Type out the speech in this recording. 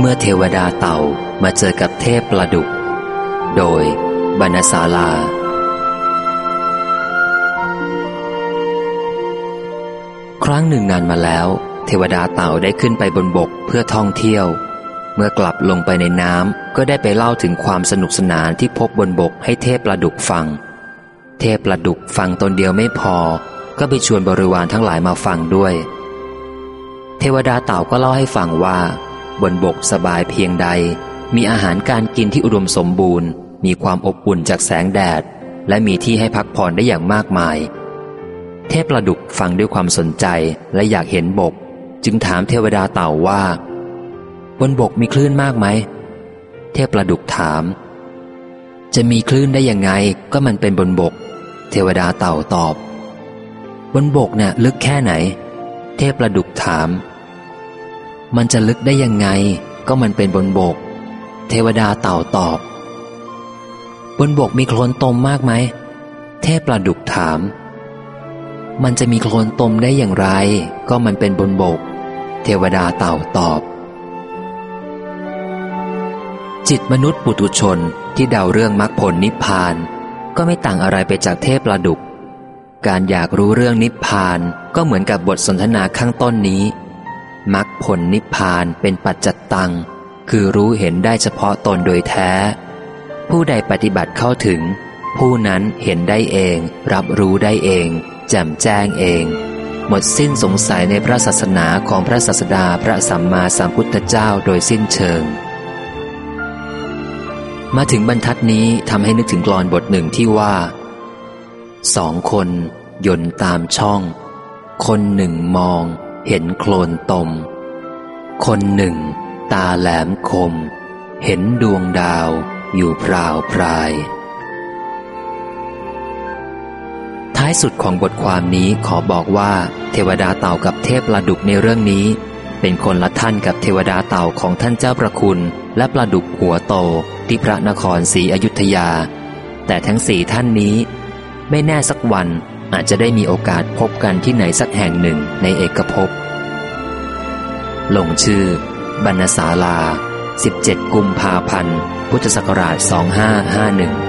เมื่อเทวดาเต่ามาเจอกับเทพประดุก โดยบรรณศาลา ครั้งหนึ่งนานมาแล้ว เทวดาเต่าได้ขึ้นไปบนบกเพื่อท่องเที่ยว เมื่อกลับลงไปในน้ำก็ได้ไปเล่าถึงความสนุกสนานที่พบบนบกให้เทพประดุกฟัง เทพประดุกฟังตนเดียวไม่พอ ก็ไปชวนบริวารทั้งหลายมาฟังด้วย เทวดาเต่าก็เล่าให้ฟังว่า บนบกสบายเพียงใด มีอาหารการกินที่อุดมสมบูรณ์ มีความอบอุ่นจากแสงแดด และมีที่ให้พักผ่อนได้อย่างมากมาย เทพประดุกฟังด้วยความสนใจและอยากเห็นบก จึงถามเทวดาเต่าว่า บนบกมีคลื่นมากไหม เทพประดุกถาม จะมีคลื่นได้ยังไงก็มันเป็นบนบก เทวดาเต่าตอบ บนบกเนี่ยลึกแค่ไหน เทพประดุกถาม มันจะลึกได้ยังไง ก็มันเป็นบนบก เทวดาเต่าตอบ บนบกมีโคลนตมมากไหม เทพประดุกถาม มันจะมีโคลนตมได้อย่างไร ก็มันเป็นบนบก เทวดาเต่าตอบ จิตมนุษย์ปุถุชนที่เดาเรื่องมรรคผลนิพพาน ก็ไม่ต่างอะไรไปจากเทพประดุก การอยากรู้เรื่องนิพพานก็เหมือนกับบทสนทนาข้างต้นนี้ มรรคผลนิพพานเป็นปัจจัตตัง คือรู้เห็นได้เฉพาะตนโดยแท้ ผู้ใดปฏิบัติเข้าถึง ผู้นั้นเห็นได้เอง รับรู้ได้เอง แจ่มแจ้งเอง หมดสิ้นสงสัยในพระศาสนาของพระศาสดาพระสัมมาสัมพุทธเจ้าโดยสิ้นเชิง มาถึงบรรทัดนี้ทำให้นึกถึงกลอนบทหนึ่งที่ว่าสองคนยนตามช่อง คนหนึ่งมอง เห็นโคลนตม คนหนึ่ง ตาแหลมคม เห็นดวงดาวอยู่พราวพราย ท้ายสุดของบทความนี้ขอบอกว่า เทวดาเต่ากับเทพปลาดุกในเรื่องนี้ เป็นคนละท่านกับเทวดาเต่าของท่านเจ้าประคุณ และปลาดุกหัวโตที่พระนครศรีอยุธยา แต่ทั้งสี่ท่านนี้ ไม่แน่สักวัน อาจจะได้มีโอกาสพบกันที่ไหนสักแห่งหนึ่งในเอกภพ ลงชื่อ บรรณศาลา 17 กุมภาพันธ์ พุทธศักราช 2551